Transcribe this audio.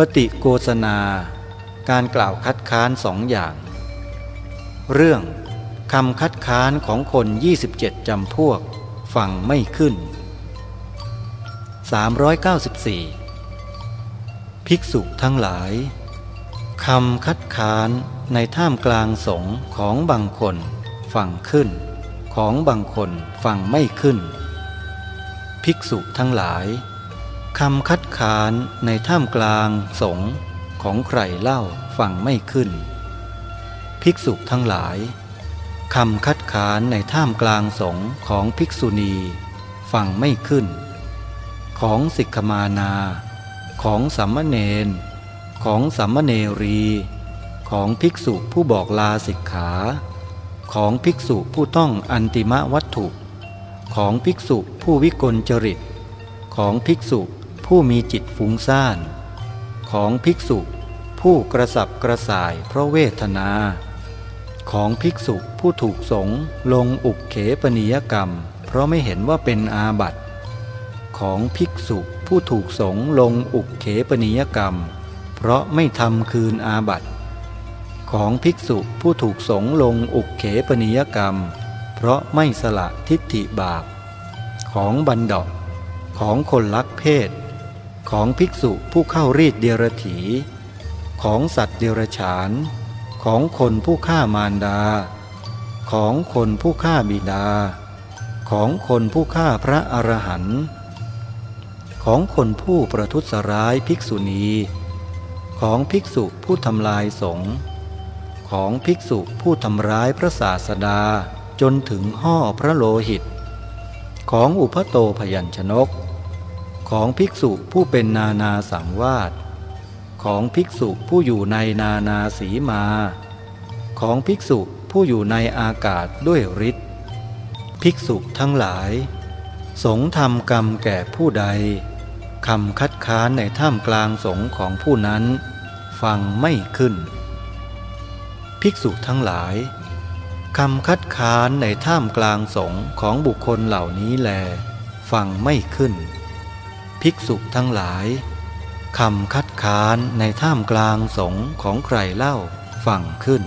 ปฏิโกษณาการกล่าวคัดค้านสองอย่าง เรื่องคำคัดค้านของคน 27จำพวก ฟังไม่ขึ้น 394 ภิกษุทั้งหลายคำคัดค้านในท่ามกลางสงของบางคนฟังขึ้น ของบางคนฟังไม่ขึ้น ภิกษุทั้งหลาย คำคัดค้านในท่ามกลางสงของใครเล่าฟังไม่ขึ้น ภิกษุทั้งหลายคำคัดค้านในท่ามกลางสงของภิกษุณีฟังไม่ขึ้น ของสิกขมานา ของสัมมเนนของสัมมเนรี ของภิกษุผู้บอกลาสิกขา ของภิกษุผู้ต้องอันติมะวัตถุ ของภิกษุผู้วิกลจริต ของภิกษุ ผู้มีจิตฟุ้งซ่าน ของภิกษุ ผู้กระสับกระส่ายเพราะเวทนา ของภิกษุผู้ถูกสงลงอุกเขปนิยกรรม เพราะไม่เห็นว่าเป็นอาบัติของภิกษุผู้ถูกสงลงอุกเขปนิยกรรม เพราะไม่ทำคืนอาบัติของภิกษุผู้ถูกสงลงอุกเขปนิยกรรม เพราะไม่สละทิฏฐิบาป ของบันดอกของคนลักเพศ ของภิกษุผู้เข้ารีดเดียรถี ของสัตว์เดรฉาน ของคนผู้ฆ่ามารดา ของคนผู้ฆ่าบิดา ของคนผู้ฆ่าพระอรหันต์ของคนผู้ประทุษร้ายภิกษุณี ของภิกษุผู้ทำลายสงฆ์ของภิกษุผู้ทำร้ายพระศาสดาจนถึงห่อพระโลหิต ของอุพโตพยัญชนก ของภิกษุผู้เป็นนานาสังวาสของภิกษุผู้อยู่ในนานาสีมา ของภิกษุผู้อยู่ในอากาศด้วยฤทธิ์ภิกษุทั้งหลาย สงทำกรรมแก่ผู้ใดคำคัดค้านในท่ามกลางสงของผู้นั้น ฟังไม่ขึ้น ภิกษุทั้งหลายคำคัดค้านในท่ามกลางสงของบุคคลเหล่านี้แล ฟังไม่ขึ้น ภิกษุทั้งหลายคำคัดค้านในท่ามกลางสงของใครเล่าฟังขึ้น